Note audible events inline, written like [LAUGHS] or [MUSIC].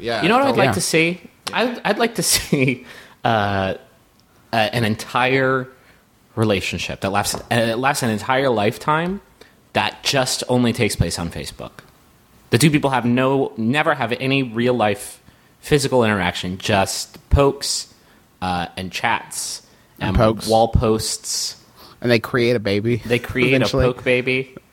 Yeah, You know what I'd like like to see? I'd, I'd like to [LAUGHS] see uh, uh, an entire relationship that lasts uh, lasts an entire lifetime that just only takes place on Facebook. The two people have no, never have any real life physical interaction, just pokes uh, and chats and, pokes. wall posts. and they create a baby. They create eventually. a poke baby.